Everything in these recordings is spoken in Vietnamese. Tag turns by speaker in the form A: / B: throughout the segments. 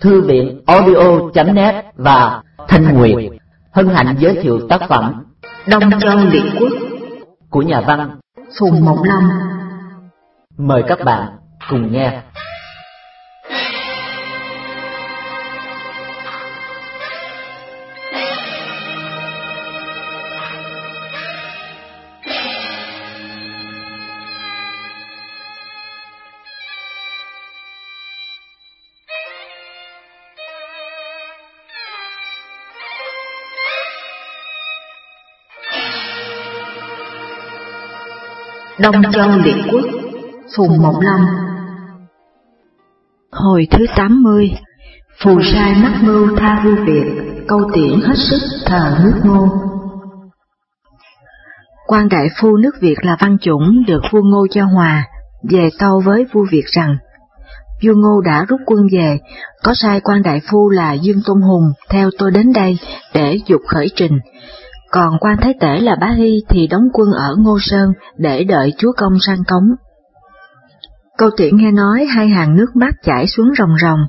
A: Thư viện audio.net và Thanh Nguyệt hân hạnh giới thiệu tác phẩm
B: Đông Châu Liệt Quốc
A: của nhà văn
B: Phùng Mộng Lâm.
A: Mời các bạn cùng nghe.
B: Đông Châu Liệt Quốc Phùng Mộng Lâm Hồi thứ 80 Phù sai mắc mưu tha vua Việt Câu tiễn hết sức thờ nước ngô. Quan đại phu nước Việt là Văn Chủng được vua Ngô cho hòa, về tâu với vua Việt rằng, vua Ngô đã rút quân về, có sai quan đại phu là Dương Tôn Hùng theo tôi đến đây để dục khởi trình, còn quan thái tể là Bá Hy thì đóng quân ở Ngô Sơn để đợi chúa công sang cống. Câu tiễn nghe nói hai hàng nước mắt chảy xuống ròng ròng.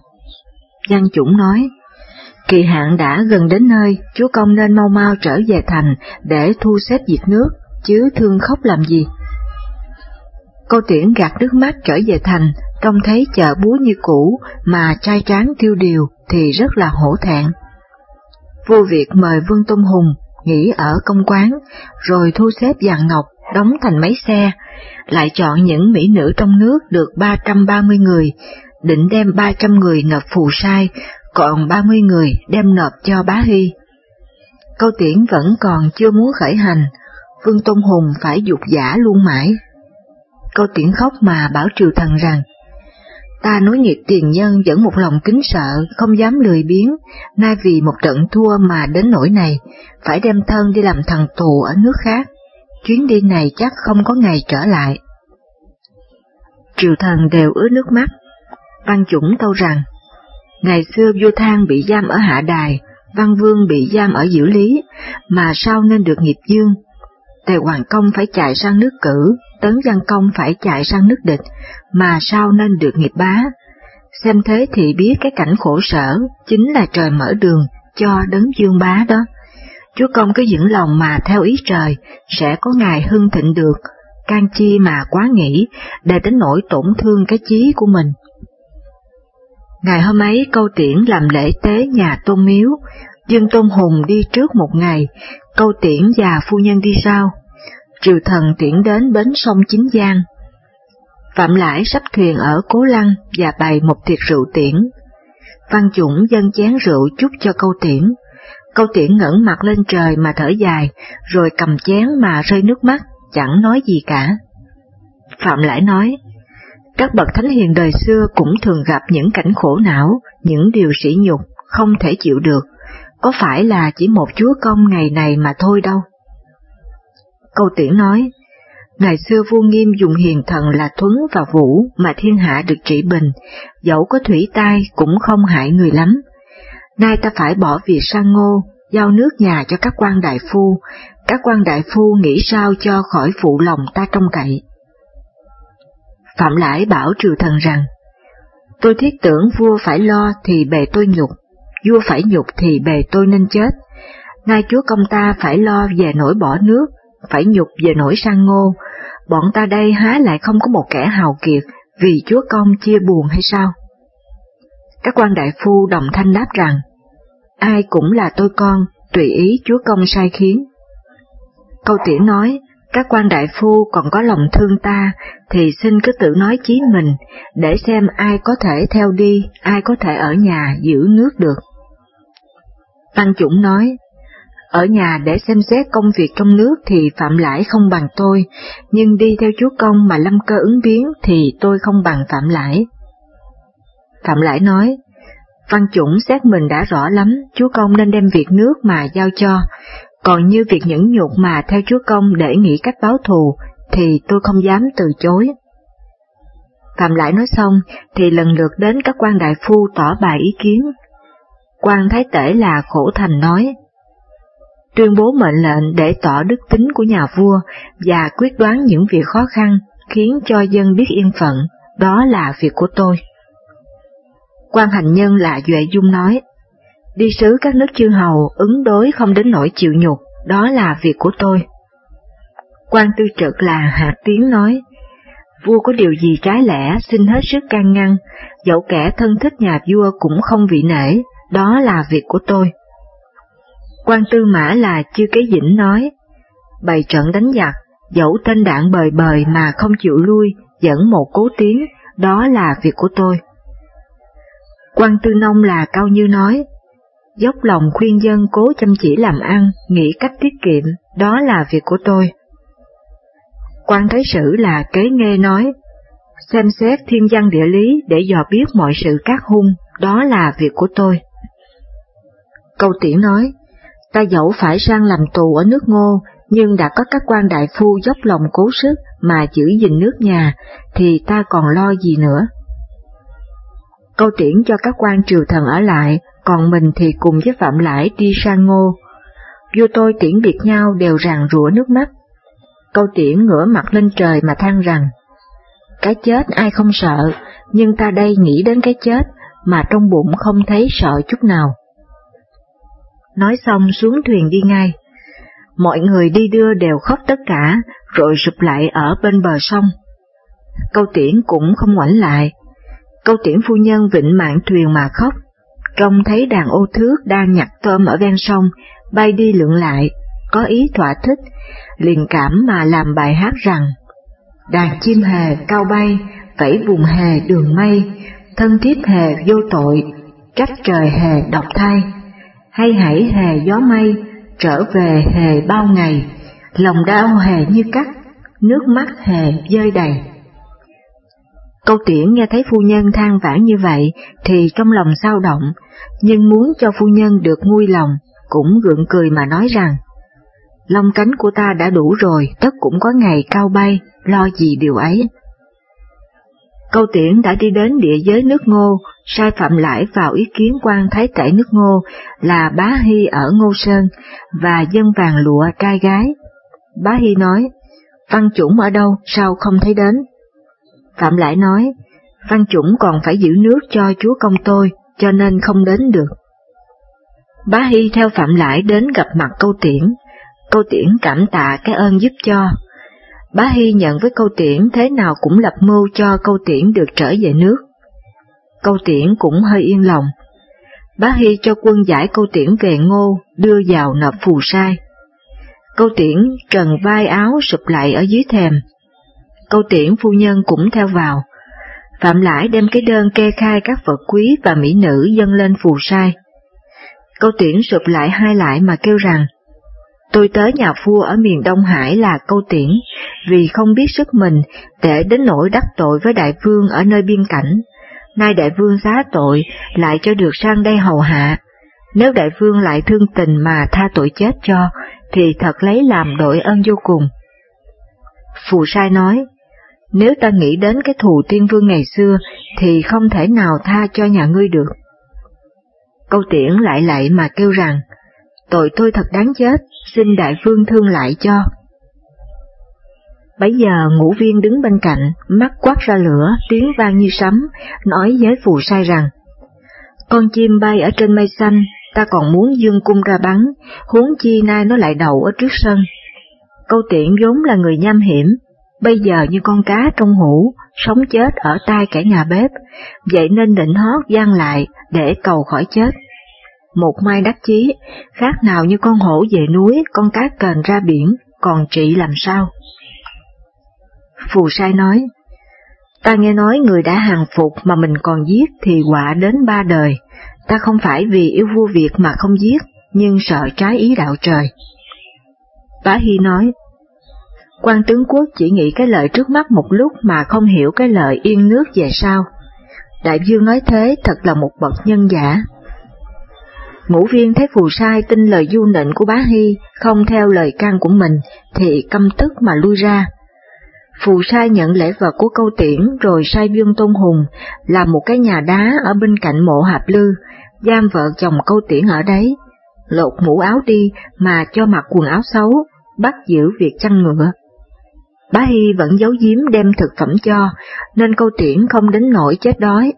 B: Văn Chủng nói, kỳ hạn đã gần đến nơi, chúa công nên mau mau trở về thành để thu xếp việc nước, chứ thương khóc làm gì. Câu tiễn gạt nước mắt trở về thành, trông thấy chợ búa như cũ mà trai tráng tiêu điều thì rất là hổ thẹn. Vua Việt mời Vương Tôn Hùng nghỉ ở công quán, rồi thu xếp vàng ngọc, đóng thành mấy xe, lại chọn những mỹ nữ trong nước được 330 người, định đem 300 người nộp phù sai, còn 30 người đem nộp cho bá Hy. Câu tiễn vẫn còn chưa muốn khởi hành, Vương Tôn Hùng phải dục giả luôn mãi. Câu tiễn khóc mà bảo triều thần rằng, Ta nối nghiệp tiền nhân vẫn một lòng kính sợ, không dám lười biếng, nay vì một trận thua mà đến nỗi này, phải đem thân đi làm thằng tù ở nước khác. Chuyến đi này chắc không có ngày trở lại. Triều thần đều ướt nước mắt. Văn Chủng tâu rằng, ngày xưa vua Thang bị giam ở Hạ Đài, Văn Vương bị giam ở Diệu Lý, mà sao nên được nghiệp dương? Tề Hoàng Công phải chạy sang nước cử, Tấn Văn Công phải chạy sang nước địch, mà sao nên được nghiệp bá. Xem thế thì biết cái cảnh khổ sở chính là trời mở đường cho đấng dương bá đó. Chúa công cứ vững lòng mà theo ý trời, sẽ có ngày hưng thịnh được, can chi mà quá nghĩ, để đến nỗi tổn thương cái chí của mình. Ngày hôm ấy câu tiễn làm lễ tế nhà tôn miếu, Dương Tôn Hùng đi trước một ngày, câu tiễn và phu nhân đi sau. Triều thần tiễn đến bến sông Chính Giang. Phạm Lãi sắp thuyền ở Cố Lăng và bày một tiệc rượu tiễn. Văn Chủng dân chén rượu chúc cho câu tiễn. Câu tiễn ngẩng mặt lên trời mà thở dài, rồi cầm chén mà rơi nước mắt, chẳng nói gì cả. Phạm Lãi nói, các bậc thánh hiền đời xưa cũng thường gặp những cảnh khổ não, những điều sỉ nhục, không thể chịu được, có phải là chỉ một chúa công ngày này mà thôi đâu. Câu tiễn nói, ngày xưa vua nghiêm dùng hiền thần là Thuấn và Vũ mà thiên hạ được trị bình, dẫu có thủy tai cũng không hại người lắm. Nay ta phải bỏ việc sang ngô, giao nước nhà cho các quan đại phu, các quan đại phu nghĩ sao cho khỏi phụ lòng ta trông cậy. Phạm Lãi bảo triều thần rằng, tôi thiết tưởng vua phải lo thì bề tôi nhục, vua phải nhục thì bề tôi nên chết. Nay chúa công ta phải lo về nỗi bỏ nước, phải nhục về nỗi sang ngô, bọn ta đây há lại không có một kẻ hào kiệt vì chúa công chia buồn hay sao? Các quan đại phu đồng thanh đáp rằng, ai cũng là tôi con, tùy ý chúa công sai khiến. Câu tiễn nói, các quan đại phu còn có lòng thương ta, thì xin cứ tự nói chí mình, để xem ai có thể theo đi, ai có thể ở nhà giữ nước được. Tăng Chủng nói, ở nhà để xem xét công việc trong nước thì Phạm Lãi không bằng tôi, nhưng đi theo chúa công mà lâm cơ ứng biến thì tôi không bằng Phạm Lãi. Phạm Lãi nói, Văn Chủng xét mình đã rõ lắm, chúa công nên đem việc nước mà giao cho, còn như việc nhẫn nhục mà theo chúa công để nghĩ cách báo thù thì tôi không dám từ chối. Phạm Lãi nói xong thì lần lượt đến các quan đại phu tỏ bài ý kiến. Quan Thái Tể là Khổ Thành nói, tuyên bố mệnh lệnh để tỏ đức tính của nhà vua và quyết đoán những việc khó khăn khiến cho dân biết yên phận, đó là việc của tôi. quan hành nhân là Duệ Dung nói, đi sứ các nước chư hầu ứng đối không đến nỗi chịu nhục, đó là việc của tôi. Quan tư trực là Hạ Tiến nói, vua có điều gì trái lẽ xin hết sức can ngăn, dẫu kẻ thân thích nhà vua cũng không vị nể, đó là việc của tôi. Quan tư mã là chưa kế dĩnh nói, bày trận đánh giặc, dẫu tên đạn bời bời mà không chịu lui, dẫn một cố tiến, đó là việc của tôi. Quan tư nông là Cao Như nói, dốc lòng khuyên dân cố chăm chỉ làm ăn, nghĩ cách tiết kiệm, đó là việc của tôi. Quan Thái Sử là Kế Nghe nói, xem xét thiên văn địa lý để dò biết mọi sự các hung, đó là việc của tôi. Câu tiễn nói, ta dẫu phải sang làm tù ở nước ngô, nhưng đã có các quan đại phu dốc lòng cố sức mà giữ gìn nước nhà, thì ta còn lo gì nữa. Câu tiễn cho các quan triều thần ở lại, còn mình thì cùng với Phạm Lãi đi sang ngô. Vua tôi tiễn biệt nhau đều ràng rủa nước mắt. Câu tiễn ngửa mặt lên trời mà than rằng, cái chết ai không sợ, nhưng ta đây nghĩ đến cái chết mà trong bụng không thấy sợ chút nào. Nói xong xuống thuyền đi ngay. Mọi người đi đưa đều khóc tất cả, rồi sụp lại ở bên bờ sông. Câu tiễn cũng không ngoảnh lại. Câu tiễn phu nhân vịnh mạng thuyền mà khóc, trông thấy đàn ô thước đang nhặt tôm ở ven sông, bay đi lượn lại, có ý thỏa thích, liền cảm mà làm bài hát rằng Đàn chim hề cao bay, vẫy vùng hề đường mây, thân thiết hề vô tội, trách trời hề độc thai, hay hãy hề gió mây, trở về hề bao ngày, lòng đau hề như cắt, nước mắt hề rơi đầy. Câu tiễn nghe thấy phu nhân than vãn như vậy thì trong lòng sao động, nhưng muốn cho phu nhân được nguôi lòng, cũng gượng cười mà nói rằng, lông cánh của ta đã đủ rồi, tất cũng có ngày cao bay, lo gì điều ấy. Câu tiễn đã đi đến địa giới nước ngô, sai phạm lại vào ý kiến quan thái tể nước ngô là bá hy ở Ngô Sơn và dân vàng lụa trai gái. Bá hy nói, văn chủng ở đâu sao không thấy đến? Phạm lại nói, văn chủng còn phải giữ nước cho chúa công tôi, cho nên không đến được. Bá Hy theo Phạm Lại đến gặp mặt câu tiễn, câu tiễn cảm tạ cái ơn giúp cho. Bá Hy nhận với câu tiễn thế nào cũng lập mưu cho câu tiễn được trở về nước. Câu tiễn cũng hơi yên lòng. Bá Hy cho quân giải câu tiễn về ngô, đưa vào nộp phù sai. Câu tiễn trần vai áo sụp lại ở dưới thềm. Câu tiễn phu nhân cũng theo vào. Phạm Lãi đem cái đơn kê khai các vật quý và mỹ nữ dâng lên phù sai. Câu tiễn sụp lại hai lại mà kêu rằng, tôi tới nhà vua ở miền Đông Hải là câu tiễn, vì không biết sức mình để đến nỗi đắc tội với đại vương ở nơi biên cảnh. Nay đại vương xá tội, lại cho được sang đây hầu hạ. Nếu đại vương lại thương tình mà tha tội chết cho, thì thật lấy làm đội ơn vô cùng. Phù sai nói, nếu ta nghĩ đến cái thù tiên vương ngày xưa, thì không thể nào tha cho nhà ngươi được. Câu tiễn lại lại mà kêu rằng, tội tôi thật đáng chết, xin đại vương thương lại cho. Bấy giờ ngũ viên đứng bên cạnh, mắt quát ra lửa, tiếng vang như sấm, nói với phù sai rằng, Con chim bay ở trên mây xanh, ta còn muốn dương cung ra bắn, huống chi nay nó lại đậu ở trước sân. Câu tiện vốn là người nham hiểm, bây giờ như con cá trong hũ, sống chết ở tay cả nhà bếp, vậy nên định hót gian lại để cầu khỏi chết. Một mai đắc chí, khác nào như con hổ về núi, con cá kền ra biển, còn trị làm sao? Phù sai nói, ta nghe nói người đã hàng phục mà mình còn giết thì quả đến ba đời, ta không phải vì yêu vua Việt mà không giết, nhưng sợ trái ý đạo trời. Bá Hy nói, quan tướng quốc chỉ nghĩ cái lợi trước mắt một lúc mà không hiểu cái lợi yên nước về sau. Đại vương nói thế thật là một bậc nhân giả. Ngũ viên thấy phù sai tin lời du nịnh của bá Hy, không theo lời can của mình, thì căm tức mà lui ra. Phù sai nhận lễ vật của câu tiễn rồi sai Dương Tôn Hùng là một cái nhà đá ở bên cạnh mộ hạp lư, giam vợ chồng câu tiễn ở đấy, lột mũ áo đi mà cho mặc quần áo xấu, bắt giữ việc chăn ngựa. Bá Hy vẫn giấu giếm đem thực phẩm cho, nên câu tiễn không đến nỗi chết đói.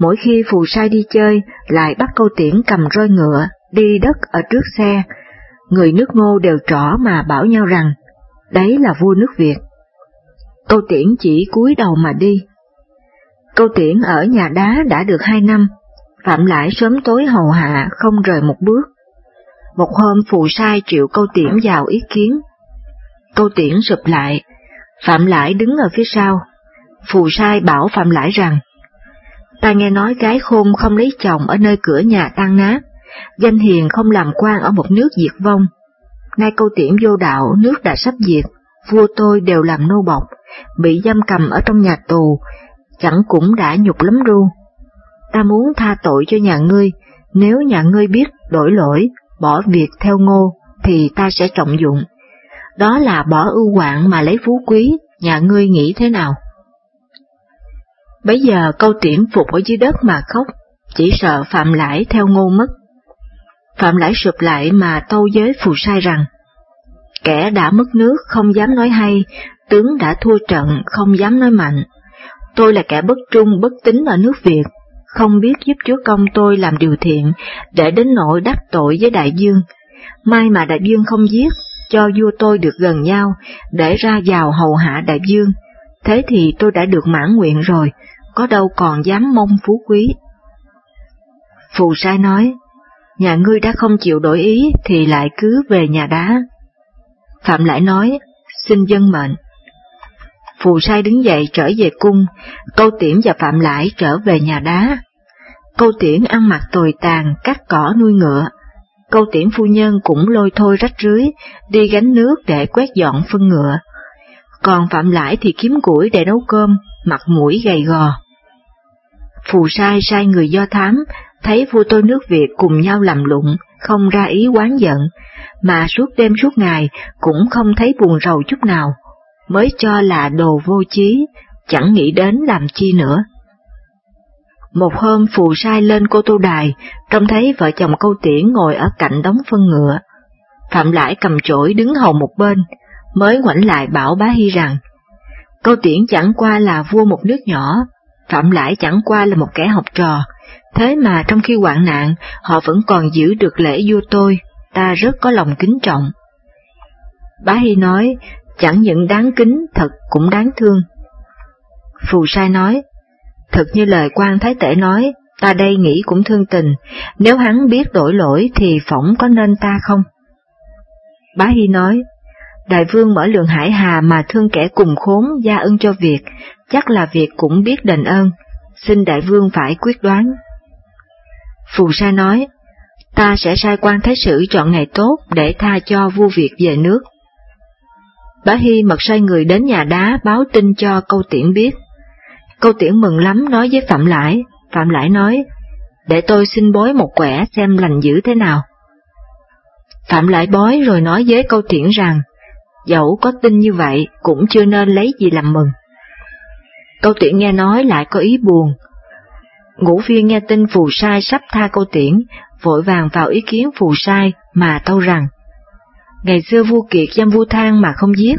B: Mỗi khi phù sai đi chơi, lại bắt câu tiễn cầm roi ngựa, đi đất ở trước xe. Người nước ngô đều trỏ mà bảo nhau rằng, đấy là vua nước Việt. Câu tiễn chỉ cúi đầu mà đi. Câu tiễn ở nhà đá đã được hai năm, Phạm Lãi sớm tối hầu hạ không rời một bước. Một hôm phù sai triệu câu tiễn vào ý kiến. Câu tiễn sụp lại, Phạm Lãi đứng ở phía sau. Phù sai bảo Phạm Lãi rằng, ta nghe nói gái khôn không lấy chồng ở nơi cửa nhà tan nát, danh hiền không làm quan ở một nước diệt vong. Nay câu tiễn vô đạo, nước đã sắp diệt, vua tôi đều làm nô bọc, bị giam cầm ở trong nhà tù, chẳng cũng đã nhục lắm ru. Ta muốn tha tội cho nhà ngươi, nếu nhà ngươi biết đổi lỗi, bỏ việc theo ngô, thì ta sẽ trọng dụng. Đó là bỏ ưu quạng mà lấy phú quý, nhà ngươi nghĩ thế nào? Bây giờ câu tiễn phục ở dưới đất mà khóc, chỉ sợ Phạm Lãi theo ngô mất. Phạm Lãi sụp lại mà tâu giới phù sai rằng, kẻ đã mất nước không dám nói hay, tướng đã thua trận không dám nói mạnh. Tôi là kẻ bất trung bất tín ở nước Việt, không biết giúp chúa công tôi làm điều thiện, để đến nỗi đắc tội với đại dương. May mà đại dương không giết, cho vua tôi được gần nhau, để ra vào hầu hạ đại dương. Thế thì tôi đã được mãn nguyện rồi, có đâu còn dám mong phú quý. Phù sai nói, nhà ngươi đã không chịu đổi ý thì lại cứ về nhà đá. Phạm lại nói, xin dân mệnh. Phù sai đứng dậy trở về cung, câu tiễn và Phạm Lãi trở về nhà đá. Câu tiễn ăn mặc tồi tàn, cắt cỏ nuôi ngựa. Câu tiễn phu nhân cũng lôi thôi rách rưới, đi gánh nước để quét dọn phân ngựa. Còn Phạm Lãi thì kiếm củi để nấu cơm, mặt mũi gầy gò. Phù sai sai người do thám, thấy vua tôi nước Việt cùng nhau làm lụng, không ra ý quán giận, mà suốt đêm suốt ngày cũng không thấy buồn rầu chút nào, mới cho là đồ vô chí, chẳng nghĩ đến làm chi nữa. Một hôm phù sai lên cô tô đài, trông thấy vợ chồng câu tiễn ngồi ở cạnh đống phân ngựa. Phạm Lãi cầm chổi đứng hầu một bên, mới ngoảnh lại bảo bá Hy rằng, câu tiễn chẳng qua là vua một nước nhỏ, Phạm Lãi chẳng qua là một kẻ học trò, thế mà trong khi hoạn nạn, họ vẫn còn giữ được lễ vua tôi, ta rất có lòng kính trọng. Bá Hy nói, chẳng những đáng kính, thật cũng đáng thương. Phù sai nói, thật như lời quan thái tể nói, ta đây nghĩ cũng thương tình, nếu hắn biết đổi lỗi thì phỏng có nên ta không? Bá Hy nói, đại vương mở lượng hải hà mà thương kẻ cùng khốn gia ân cho việc, chắc là việc cũng biết đền ơn, xin đại vương phải quyết đoán. Phù sa nói, ta sẽ sai quan thái sử chọn ngày tốt để tha cho vua Việt về nước. Bá Hy mật sai người đến nhà đá báo tin cho câu tiễn biết. Câu tiễn mừng lắm nói với Phạm Lãi, Phạm Lãi nói, để tôi xin bói một quẻ xem lành dữ thế nào. Phạm Lãi bói rồi nói với câu tiễn rằng, dẫu có tin như vậy cũng chưa nên lấy gì làm mừng. Câu tiễn nghe nói lại có ý buồn. Ngũ viên nghe tin phù sai sắp tha câu tiễn, vội vàng vào ý kiến phù sai mà tâu rằng, Ngày xưa vua Kiệt giam vua Thang mà không giết,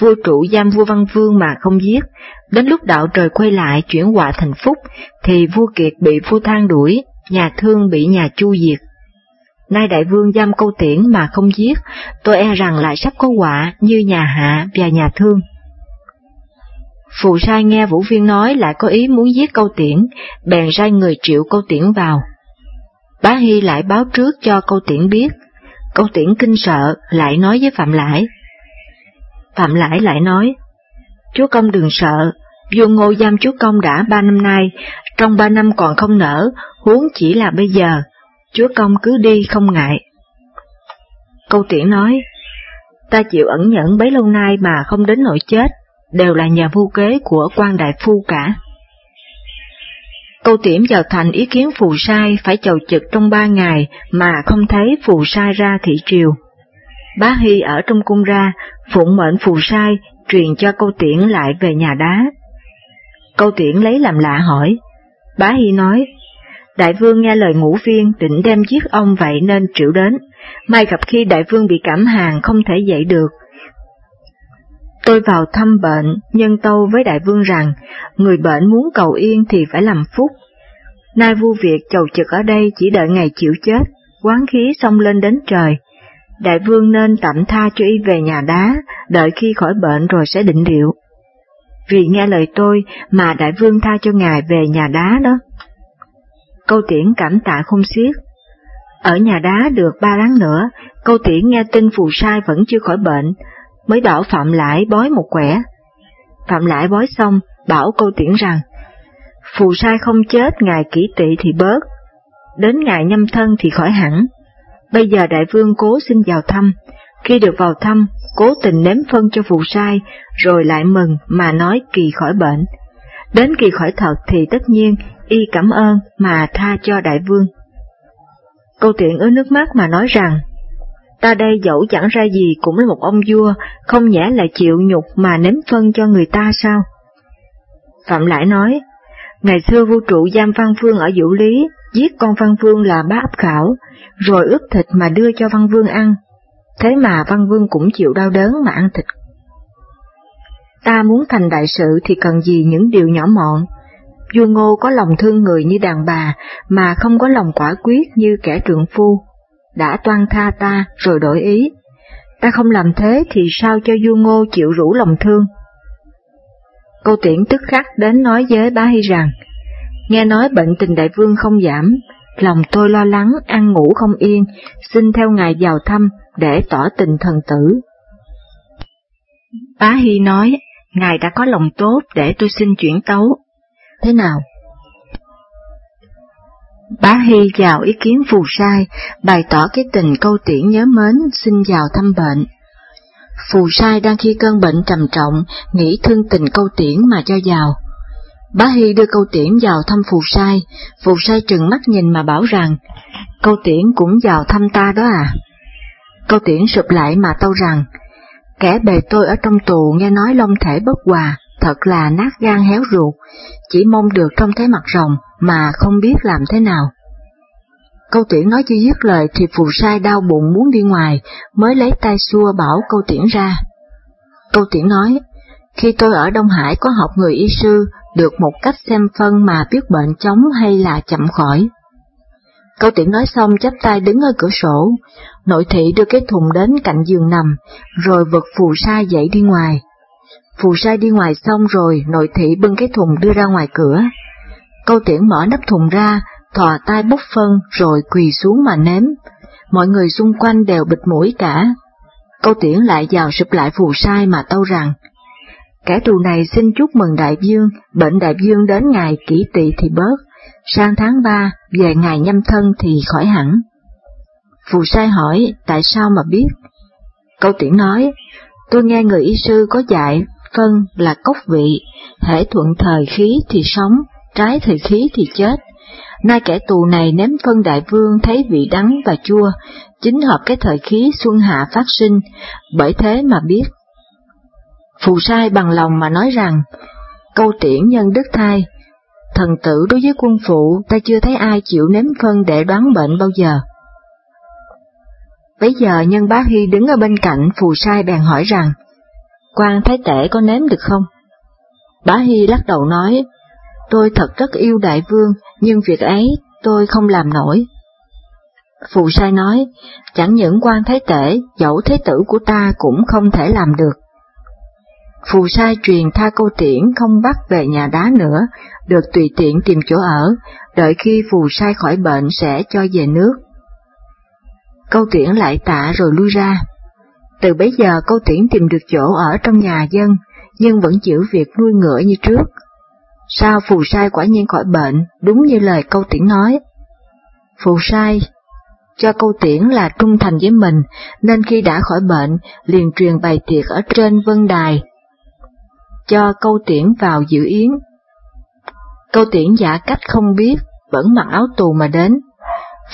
B: vua trụ giam vua Văn Vương mà không giết, đến lúc đạo trời quay lại chuyển họa thành phúc, thì vua Kiệt bị vua Thang đuổi, nhà Thương bị nhà Chu diệt. Nay đại vương giam câu tiễn mà không giết, tôi e rằng lại sắp có họa như nhà Hạ và nhà Thương. Phù sai nghe Vũ Viên nói lại có ý muốn giết câu tiễn, bèn sai người triệu câu tiễn vào. Bá Hy lại báo trước cho câu tiễn biết, câu tiễn kinh sợ lại nói với Phạm Lãi. Phạm Lãi lại nói, Chúa Công đừng sợ, vua ngô giam chúa Công đã ba năm nay, trong ba năm còn không nở, huống chỉ là bây giờ, chúa Công cứ đi không ngại. Câu tiễn nói, ta chịu ẩn nhẫn bấy lâu nay mà không đến nỗi chết, đều là nhà vu kế của quan đại phu cả. Câu tiểm vào thành ý kiến phù sai phải chầu trực trong ba ngày mà không thấy phù sai ra thị triều. Bá Hy ở trong cung ra, phụng mệnh phù sai, truyền cho câu tiễn lại về nhà đá. Câu tiễn lấy làm lạ hỏi, Bá Hy nói, Đại vương nghe lời ngũ viên định đem giết ông vậy nên triệu đến, may gặp khi đại vương bị cảm hàng không thể dậy được, Tôi vào thăm bệnh, nhân tâu với đại vương rằng, người bệnh muốn cầu yên thì phải làm phúc. Nay vua Việt chầu trực ở đây chỉ đợi ngày chịu chết, quán khí xông lên đến trời. Đại vương nên tạm tha cho y về nhà đá, đợi khi khỏi bệnh rồi sẽ định điệu. Vì nghe lời tôi mà đại vương tha cho ngài về nhà đá đó. Câu tiễn cảm tạ không xiết. Ở nhà đá được ba tháng nữa, câu tiễn nghe tin phù sai vẫn chưa khỏi bệnh, mới bảo Phạm lãi bói một quẻ. Phạm lãi bói xong, bảo câu tiễn rằng, phù sai không chết ngày kỷ tỵ thì bớt, đến ngày nhâm thân thì khỏi hẳn. Bây giờ đại vương cố xin vào thăm, khi được vào thăm, cố tình nếm phân cho phù sai, rồi lại mừng mà nói kỳ khỏi bệnh. Đến kỳ khỏi thật thì tất nhiên y cảm ơn mà tha cho đại vương. Câu tiện ứa nước mắt mà nói rằng, ta đây dẫu chẳng ra gì cũng là một ông vua, không nhẽ là chịu nhục mà nếm phân cho người ta sao? Phạm Lại nói, ngày xưa vua trụ giam Văn vương ở Vũ Lý, giết con Văn Vương là bá ấp khảo, rồi ướp thịt mà đưa cho Văn Vương ăn. Thế mà Văn Vương cũng chịu đau đớn mà ăn thịt. Ta muốn thành đại sự thì cần gì những điều nhỏ mọn. Vua Ngô có lòng thương người như đàn bà, mà không có lòng quả quyết như kẻ trượng phu. Đã toan tha ta rồi đổi ý. Ta không làm thế thì sao cho vua Ngô chịu rủ lòng thương? Câu tiễn tức khắc đến nói với bá Hy rằng, nghe nói bệnh tình đại vương không giảm, lòng tôi lo lắng, ăn ngủ không yên, xin theo ngài vào thăm để tỏ tình thần tử. Bá Hy nói, ngài đã có lòng tốt để tôi xin chuyển tấu. Thế nào? Bá Hy vào ý kiến phù sai, bày tỏ cái tình câu tiễn nhớ mến xin vào thăm bệnh. Phù sai đang khi cơn bệnh trầm trọng, nghĩ thương tình câu tiễn mà cho vào. Bá Hy đưa câu tiễn vào thăm phù sai, phù sai trừng mắt nhìn mà bảo rằng, câu tiễn cũng vào thăm ta đó à. Câu tiễn sụp lại mà tâu rằng, kẻ bề tôi ở trong tù nghe nói long thể bất hòa, thật là nát gan héo ruột, chỉ mong được trong thấy mặt rồng mà không biết làm thế nào. Câu tiễn nói chưa dứt lời thì phù sai đau bụng muốn đi ngoài, mới lấy tay xua bảo câu tiễn ra. Câu tiễn nói, khi tôi ở Đông Hải có học người y sư, được một cách xem phân mà biết bệnh chóng hay là chậm khỏi. Câu tiễn nói xong chắp tay đứng ở cửa sổ, nội thị đưa cái thùng đến cạnh giường nằm, rồi vật phù sa dậy đi ngoài. Phù sai đi ngoài xong rồi, nội thị bưng cái thùng đưa ra ngoài cửa. Câu tiễn mở nắp thùng ra, thò tay bốc phân rồi quỳ xuống mà nếm. Mọi người xung quanh đều bịt mũi cả. Câu tiễn lại vào sụp lại phù sai mà tâu rằng, Kẻ tù này xin chúc mừng đại dương, bệnh đại dương đến ngày kỷ tỵ thì bớt, sang tháng ba về ngày nhâm thân thì khỏi hẳn. Phù sai hỏi tại sao mà biết? Câu tiễn nói, tôi nghe người y sư có dạy phân là cốc vị, thể thuận thời khí thì sống, trái thời khí thì chết. Nay kẻ tù này ném phân đại vương thấy vị đắng và chua, chính hợp cái thời khí xuân hạ phát sinh, bởi thế mà biết. Phù sai bằng lòng mà nói rằng, câu tiễn nhân đức thai, thần tử đối với quân phụ ta chưa thấy ai chịu nếm phân để đoán bệnh bao giờ. Bây giờ nhân bá Hy đứng ở bên cạnh phù sai bèn hỏi rằng, quan thái tể có nếm được không? Bá Hy lắc đầu nói, tôi thật rất yêu đại vương, nhưng việc ấy tôi không làm nổi. Phù sai nói, chẳng những quan thái tể, dẫu thế tử của ta cũng không thể làm được. Phù sai truyền tha câu tiễn không bắt về nhà đá nữa, được tùy tiện tìm chỗ ở, đợi khi phù sai khỏi bệnh sẽ cho về nước. Câu tiễn lại tạ rồi lui ra. Từ bấy giờ câu tuyển tìm được chỗ ở trong nhà dân, nhưng vẫn chịu việc nuôi ngựa như trước. Sao phù sai quả nhiên khỏi bệnh, đúng như lời câu tiễn nói. Phù sai cho câu tiễn là trung thành với mình, nên khi đã khỏi bệnh, liền truyền bày tiệc ở trên vân đài, cho câu tiễn vào dự yến. Câu tiễn giả cách không biết, vẫn mặc áo tù mà đến.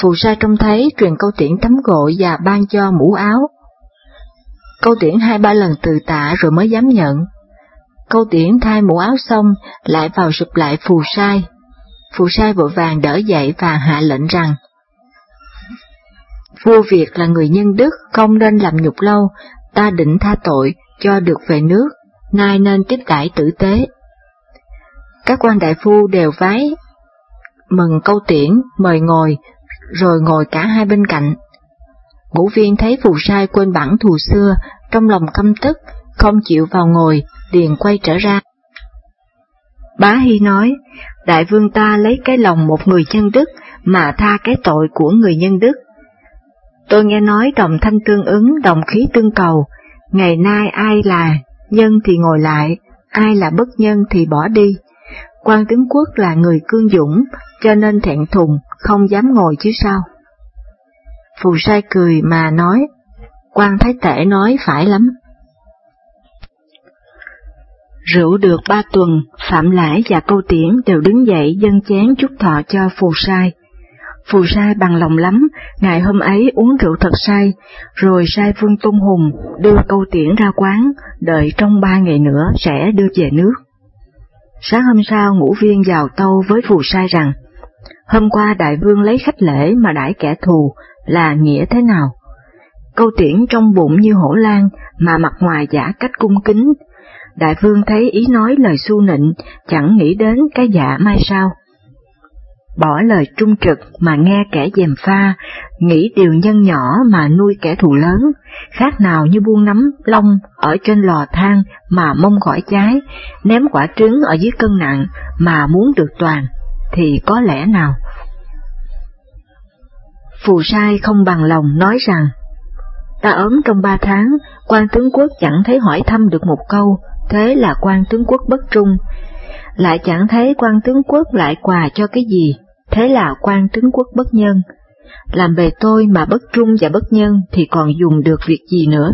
B: Phù sa trông thấy truyền câu tiễn tắm gội và ban cho mũ áo. Câu tiễn hai ba lần từ tạ rồi mới dám nhận. Câu tiễn thay mũ áo xong, lại vào sụp lại phù sai. Phù sai vội vàng đỡ dậy và hạ lệnh rằng, Vua Việt là người nhân đức, không nên làm nhục lâu, ta định tha tội, cho được về nước, nay nên tiếp đãi tử tế. Các quan đại phu đều vái mừng câu tiễn, mời ngồi, rồi ngồi cả hai bên cạnh. Ngũ viên thấy phù sai quên bản thù xưa, trong lòng căm tức, không chịu vào ngồi, liền quay trở ra. Bá Hy nói, đại vương ta lấy cái lòng một người nhân đức mà tha cái tội của người nhân đức. Tôi nghe nói đồng thanh tương ứng, đồng khí tương cầu, ngày nay ai là nhân thì ngồi lại, ai là bất nhân thì bỏ đi. Quan tướng quốc là người cương dũng, cho nên thẹn thùng, không dám ngồi chứ sao. Phù sai cười mà nói, quan thái tể nói phải lắm. Rượu được ba tuần, Phạm Lãi và Câu Tiễn đều đứng dậy dân chén chúc thọ cho phù sai. Phù sai bằng lòng lắm, ngày hôm ấy uống rượu thật say, rồi sai Vương Tôn Hùng đưa Câu Tiễn ra quán, đợi trong ba ngày nữa sẽ đưa về nước. Sáng hôm sau ngũ viên vào tâu với phù sai rằng, hôm qua đại vương lấy khách lễ mà đãi kẻ thù là nghĩa thế nào? Câu tiễn trong bụng như hổ lan mà mặt ngoài giả cách cung kính, đại vương thấy ý nói lời su nịnh, chẳng nghĩ đến cái dạ mai sao. Bỏ lời trung trực mà nghe kẻ dèm pha, nghĩ điều nhân nhỏ mà nuôi kẻ thù lớn, khác nào như buông nắm lông ở trên lò than mà mong khỏi cháy, ném quả trứng ở dưới cân nặng mà muốn được toàn, thì có lẽ nào? Phù sai không bằng lòng nói rằng, ta ốm trong ba tháng, quan tướng quốc chẳng thấy hỏi thăm được một câu, thế là quan tướng quốc bất trung, lại chẳng thấy quan tướng quốc lại quà cho cái gì, thế là quan tướng quốc bất nhân. Làm bề tôi mà bất trung và bất nhân thì còn dùng được việc gì nữa.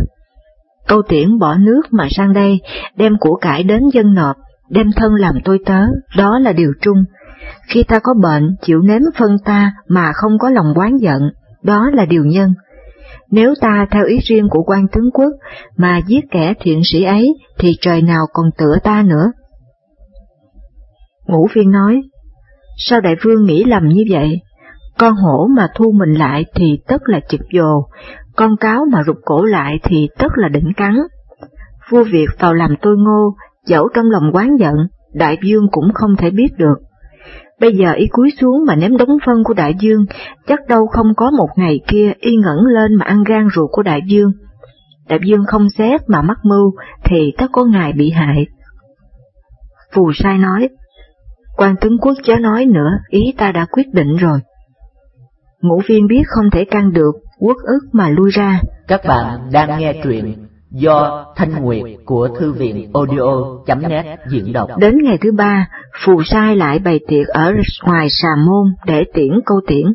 B: Câu tiễn bỏ nước mà sang đây, đem của cải đến dân nộp, đem thân làm tôi tớ, đó là điều trung. Khi ta có bệnh, chịu nếm phân ta mà không có lòng quán giận, đó là điều nhân. Nếu ta theo ý riêng của quan tướng quốc mà giết kẻ thiện sĩ ấy thì trời nào còn tựa ta nữa. Ngũ viên nói, sao đại vương nghĩ lầm như vậy? Con hổ mà thu mình lại thì tất là chực dồ, con cáo mà rụt cổ lại thì tất là đỉnh cắn. Vua Việt vào làm tôi ngô, dẫu trong lòng quán giận, đại vương cũng không thể biết được. Bây giờ y cúi xuống mà ném đống phân của đại dương, chắc đâu không có một ngày kia y ngẩng lên mà ăn gan ruột của đại dương. Đại dương không xét mà mắc mưu, thì tất có ngày bị hại. Phù sai nói, quan tướng quốc chớ nói nữa, ý ta đã quyết định rồi. Ngũ viên biết không thể can được, quốc ức mà lui ra.
A: Các bạn đang nghe truyện do Thanh Nguyệt của Thư viện audio.net diễn đọc.
B: Đến ngày thứ ba, phù sai lại bày tiệc ở ngoài xà môn để tiễn câu tiễn.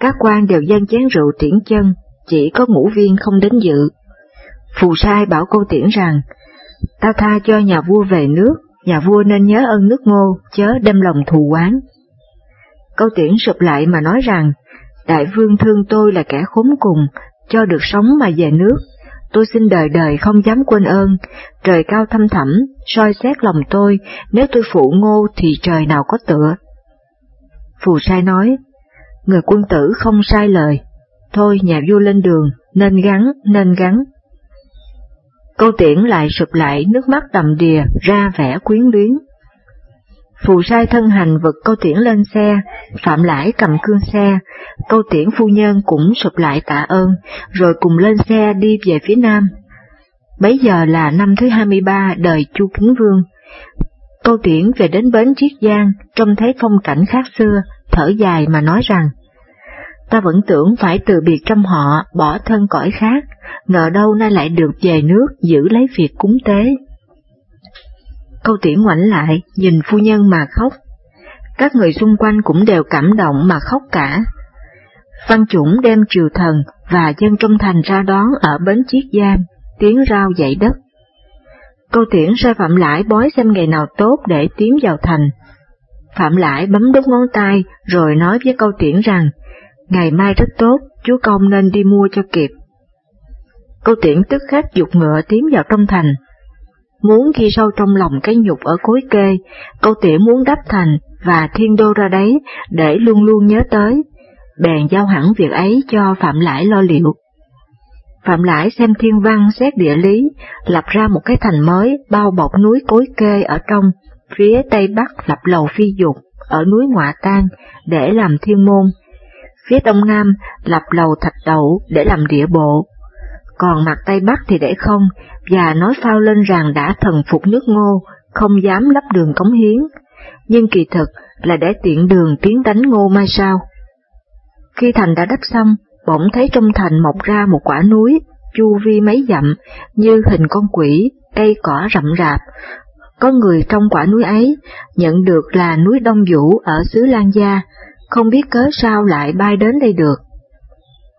B: Các quan đều dân chén rượu tiễn chân, chỉ có ngũ viên không đến dự. Phù sai bảo câu tiễn rằng, ta tha cho nhà vua về nước, nhà vua nên nhớ ơn nước ngô, chớ đem lòng thù oán. Câu tiễn sụp lại mà nói rằng, đại vương thương tôi là kẻ khốn cùng, cho được sống mà về nước, tôi xin đời đời không dám quên ơn, trời cao thâm thẳm, soi xét lòng tôi, nếu tôi phụ ngô thì trời nào có tựa. Phù sai nói, người quân tử không sai lời, thôi nhà vua lên đường, nên gắn, nên gắn. Câu tiễn lại sụp lại nước mắt đầm đìa ra vẻ quyến luyến. Phù sai thân hành vực câu tiễn lên xe, phạm lãi cầm cương xe, câu tiễn phu nhân cũng sụp lại tạ ơn, rồi cùng lên xe đi về phía nam. Bấy giờ là năm thứ 23 đời Chu Kính Vương. Câu tiễn về đến bến chiết Giang, trông thấy phong cảnh khác xưa, thở dài mà nói rằng, ta vẫn tưởng phải từ biệt trong họ, bỏ thân cõi khác, ngờ đâu nay lại được về nước giữ lấy việc cúng tế. Câu tiễn ngoảnh lại, nhìn phu nhân mà khóc. Các người xung quanh cũng đều cảm động mà khóc cả. Văn chủng đem triều thần và dân trong thành ra đón ở bến chiếc giam, tiếng rao dậy đất. Câu tiễn sai Phạm Lãi bói xem ngày nào tốt để tiến vào thành. Phạm Lãi bấm đốt ngón tay rồi nói với câu tiễn rằng, ngày mai rất tốt, chúa công nên đi mua cho kịp. Câu tiễn tức khắc dục ngựa tiến vào trong thành, muốn ghi sâu trong lòng cái nhục ở cối kê, câu tỉa muốn đắp thành và thiên đô ra đấy để luôn luôn nhớ tới, bèn giao hẳn việc ấy cho Phạm Lãi lo liệu. Phạm Lãi xem thiên văn xét địa lý, lập ra một cái thành mới bao bọc núi cối kê ở trong, phía tây bắc lập lầu phi dục, ở núi Ngoại Tan để làm thiên môn, phía đông nam lập lầu thạch đậu để làm địa bộ, còn mặt tây bắc thì để không, và nói phao lên rằng đã thần phục nước ngô, không dám lắp đường cống hiến, nhưng kỳ thực là để tiện đường tiến đánh ngô mai sau. Khi thành đã đắp xong, bỗng thấy trong thành mọc ra một quả núi, chu vi mấy dặm, như hình con quỷ, cây cỏ rậm rạp. Có người trong quả núi ấy nhận được là núi Đông Vũ ở xứ Lan Gia, không biết cớ sao lại bay đến đây được.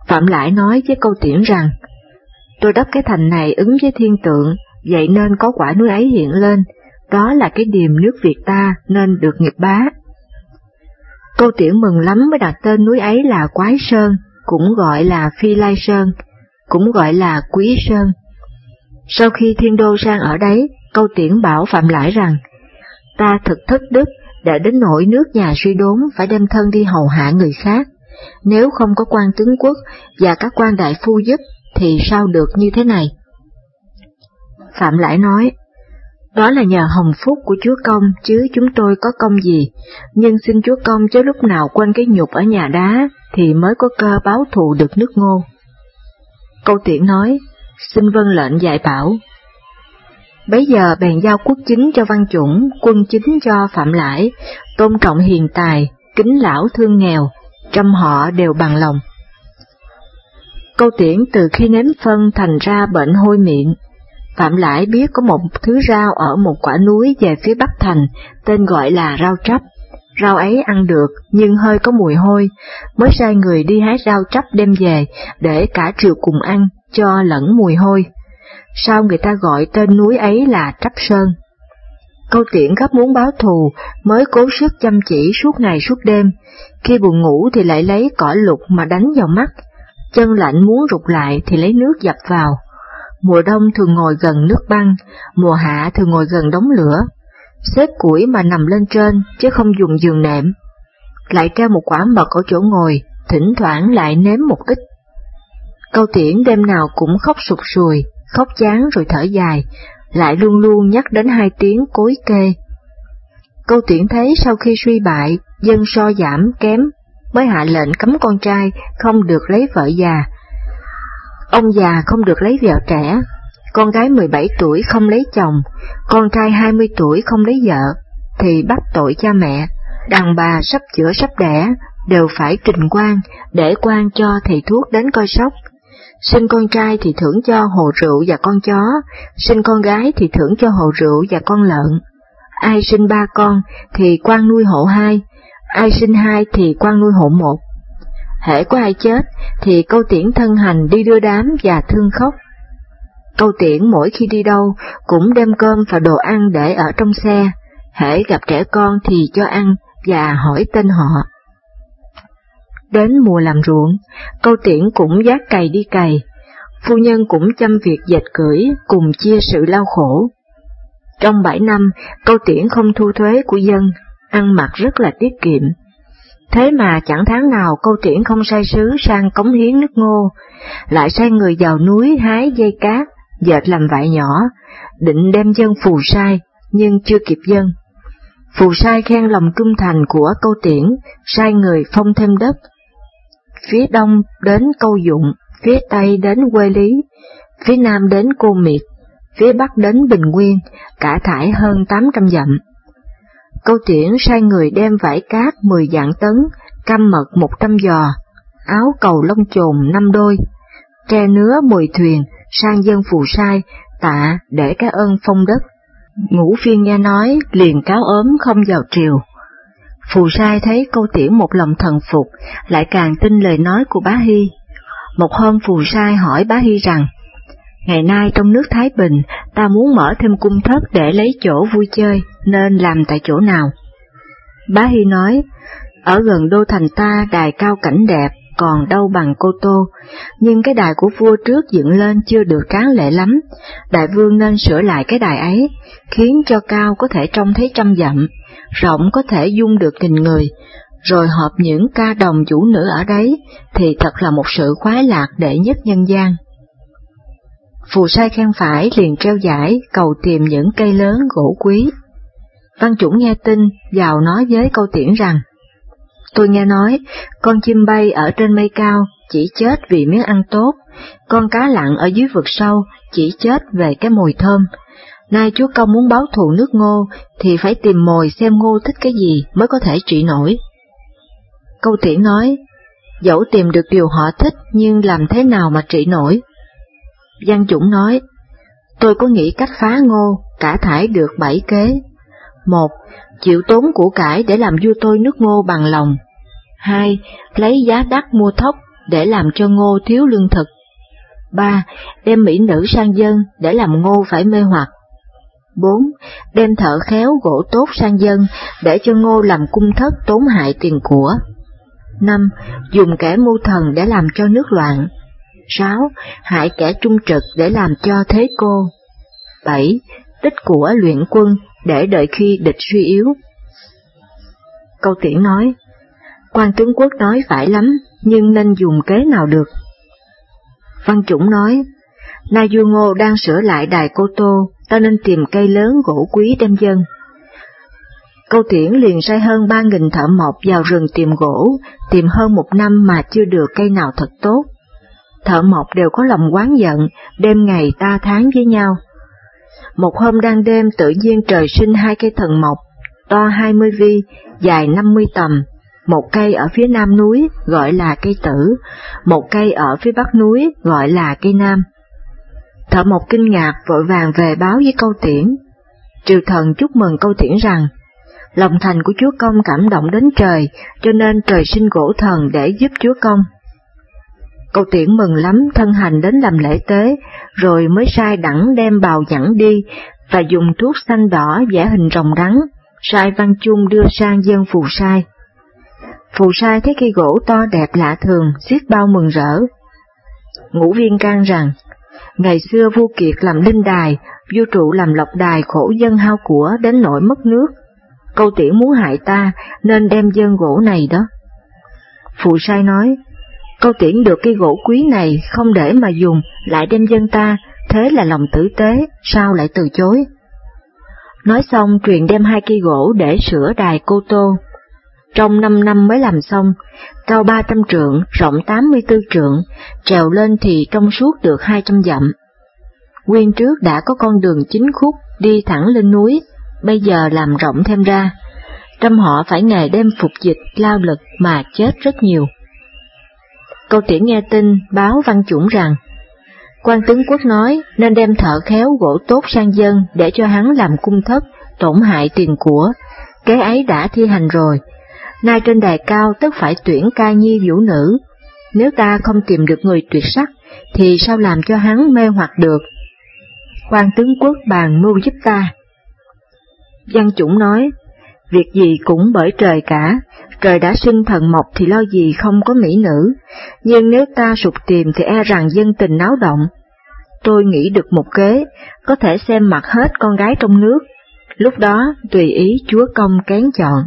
B: Phạm Lại nói với câu tiễn rằng, tôi đắp cái thành này ứng với thiên tượng, vậy nên có quả núi ấy hiện lên, đó là cái điềm nước Việt ta nên được nghiệp bá. Câu tiễn mừng lắm mới đặt tên núi ấy là Quái Sơn, cũng gọi là Phi Lai Sơn, cũng gọi là Quý Sơn. Sau khi thiên đô sang ở đấy, câu tiễn bảo Phạm Lãi rằng, ta thực thất đức, đã đến nỗi nước nhà suy đốn phải đem thân đi hầu hạ người khác. Nếu không có quan tướng quốc và các quan đại phu giúp, thì sao được như thế này? Phạm Lãi nói, đó là nhờ hồng phúc của Chúa Công, chứ chúng tôi có công gì, nhưng xin Chúa Công chứ lúc nào quên cái nhục ở nhà đá, thì mới có cơ báo thù được nước ngô. Câu tiện nói, xin vâng lệnh dạy bảo. Bấy giờ bèn giao quốc chính cho văn chủng, quân chính cho phạm lãi, tôn trọng hiền tài, kính lão thương nghèo, trăm họ đều bằng lòng. Câu tiễn từ khi nếm phân thành ra bệnh hôi miệng, Phạm Lãi biết có một thứ rau ở một quả núi về phía bắc thành, tên gọi là rau trắp. Rau ấy ăn được, nhưng hơi có mùi hôi, mới sai người đi hái rau trắp đem về, để cả triều cùng ăn, cho lẫn mùi hôi. Sao người ta gọi tên núi ấy là Trắp Sơn? Câu tiễn gấp muốn báo thù, mới cố sức chăm chỉ suốt ngày suốt đêm, khi buồn ngủ thì lại lấy cỏ lục mà đánh vào mắt, chân lạnh muốn rụt lại thì lấy nước dập vào mùa đông thường ngồi gần nước băng, mùa hạ thường ngồi gần đống lửa, xếp củi mà nằm lên trên chứ không dùng giường nệm. Lại treo một quả mật ở chỗ ngồi, thỉnh thoảng lại nếm một ít. Câu tiễn đêm nào cũng khóc sụt sùi, khóc chán rồi thở dài, lại luôn luôn nhắc đến hai tiếng cối kê. Câu tiễn thấy sau khi suy bại, dân so giảm kém, mới hạ lệnh cấm con trai không được lấy vợ già, Ông già không được lấy vợ trẻ, con gái 17 tuổi không lấy chồng, con trai 20 tuổi không lấy vợ, thì bắt tội cha mẹ, đàn bà sắp chữa sắp đẻ, đều phải trình quan để quan cho thầy thuốc đến coi sóc. Sinh con trai thì thưởng cho hồ rượu và con chó, sinh con gái thì thưởng cho hồ rượu và con lợn. Ai sinh ba con thì quan nuôi hộ hai, ai sinh hai thì quan nuôi hộ một hễ có ai chết, thì câu tiễn thân hành đi đưa đám và thương khóc. Câu tiễn mỗi khi đi đâu cũng đem cơm và đồ ăn để ở trong xe, hễ gặp trẻ con thì cho ăn và hỏi tên họ. Đến mùa làm ruộng, câu tiễn cũng giác cày đi cày, phu nhân cũng chăm việc dệt cưỡi cùng chia sự lao khổ. Trong bảy năm, câu tiễn không thu thuế của dân, ăn mặc rất là tiết kiệm, Thế mà chẳng tháng nào câu triển không sai sứ sang cống hiến nước ngô, lại sai người vào núi hái dây cát, dệt làm vải nhỏ, định đem dân phù sai, nhưng chưa kịp dân. Phù sai khen lòng cung thành của câu tiễn, sai người phong thêm đất. Phía đông đến câu dụng, phía tây đến quê lý, phía nam đến cô miệt, phía bắc đến bình nguyên, cả thải hơn 800 dặm. Câu tiễn sai người đem vải cát 10 dạng tấn, cam mật 100 giò, áo cầu lông chồn 5 đôi, tre nứa 10 thuyền, sang dân phù sai, tạ để cái ơn phong đất. Ngũ phiên nghe nói, liền cáo ốm không vào triều. Phù sai thấy câu tiễn một lòng thần phục, lại càng tin lời nói của bá Hy. Một hôm phù sai hỏi bá Hy rằng, Ngày nay trong nước Thái Bình, ta muốn mở thêm cung thất để lấy chỗ vui chơi, nên làm tại chỗ nào? Bá Hy nói, ở gần đô thành ta đài cao cảnh đẹp, còn đâu bằng Cô Tô, nhưng cái đài của vua trước dựng lên chưa được tráng lệ lắm, đại vương nên sửa lại cái đài ấy, khiến cho cao có thể trông thấy trăm dặm, rộng có thể dung được nghìn người, rồi hợp những ca đồng chủ nữ ở đấy, thì thật là một sự khoái lạc đệ nhất nhân gian. Phù sai khen phải liền treo giải cầu tìm những cây lớn gỗ quý. Văn Chủng nghe tin, vào nói với câu tiễn rằng, Tôi nghe nói, con chim bay ở trên mây cao chỉ chết vì miếng ăn tốt, con cá lặn ở dưới vực sâu chỉ chết về cái mùi thơm. Nay chúa công muốn báo thù nước ngô thì phải tìm mồi xem ngô thích cái gì mới có thể trị nổi. Câu tiễn nói, dẫu tìm được điều họ thích nhưng làm thế nào mà trị nổi? Văn Chủng nói, tôi có nghĩ cách phá ngô, cả thải được bảy kế. Một, chịu tốn của cải để làm vua tôi nước ngô bằng lòng. Hai, lấy giá đắt mua thóc để làm cho ngô thiếu lương thực. Ba, đem mỹ nữ sang dân để làm ngô phải mê hoặc. Bốn, đem thợ khéo gỗ tốt sang dân để cho ngô làm cung thất tốn hại tiền của. Năm, dùng kẻ mưu thần để làm cho nước loạn. Sáu, hại kẻ trung trực để làm cho thế cô. Bảy, tích của luyện quân để đợi khi địch suy yếu. Câu tiễn nói, quan tướng quốc nói phải lắm, nhưng nên dùng kế nào được? Văn Chủng nói, Na Du Ngô đang sửa lại đài Cô Tô, ta nên tìm cây lớn gỗ quý đem dân. Câu tiễn liền sai hơn ba nghìn thợ mộc vào rừng tìm gỗ, tìm hơn một năm mà chưa được cây nào thật tốt. Thợ mộc đều có lòng quán giận, đêm ngày ta tháng với nhau. Một hôm đang đêm tự nhiên trời sinh hai cây thần mộc, to hai mươi vi, dài năm mươi tầm, một cây ở phía nam núi gọi là cây tử, một cây ở phía bắc núi gọi là cây nam. Thợ mộc kinh ngạc vội vàng về báo với câu tiễn. Triều thần chúc mừng câu tiễn rằng, lòng thành của chúa công cảm động đến trời, cho nên trời sinh gỗ thần để giúp chúa công. Câu tiễn mừng lắm thân hành đến làm lễ tế, rồi mới sai đẳng đem bào dẫn đi, và dùng thuốc xanh đỏ vẽ hình rồng rắn, sai văn chung đưa sang dân phù sai. Phù sai thấy cây gỗ to đẹp lạ thường, xiết bao mừng rỡ. Ngũ viên can rằng, ngày xưa vua kiệt làm linh đài, vua trụ làm lộc đài khổ dân hao của đến nỗi mất nước. Câu tiễn muốn hại ta, nên đem dân gỗ này đó. Phù sai nói, câu tiễn được cây gỗ quý này không để mà dùng, lại đem dân ta, thế là lòng tử tế, sao lại từ chối? Nói xong truyền đem hai cây gỗ để sửa đài cô tô. Trong năm năm mới làm xong, cao ba trăm trượng, rộng tám mươi tư trượng, trèo lên thì trong suốt được hai trăm dặm. Nguyên trước đã có con đường chính khúc đi thẳng lên núi, bây giờ làm rộng thêm ra. Trăm họ phải ngày đêm phục dịch lao lực mà chết rất nhiều. Câu tiễn nghe tin báo văn chủng rằng, quan tướng quốc nói nên đem thợ khéo gỗ tốt sang dân để cho hắn làm cung thất, tổn hại tiền của, kế ấy đã thi hành rồi, nay trên đài cao tất phải tuyển ca nhi vũ nữ, nếu ta không tìm được người tuyệt sắc, thì sao làm cho hắn mê hoặc được? quan tướng quốc bàn mưu giúp ta. Văn Chủng nói, việc gì cũng bởi trời cả, trời đã sinh thần mộc thì lo gì không có mỹ nữ, nhưng nếu ta sụp tìm thì e rằng dân tình náo động. Tôi nghĩ được một kế, có thể xem mặt hết con gái trong nước, lúc đó tùy ý chúa công kén chọn.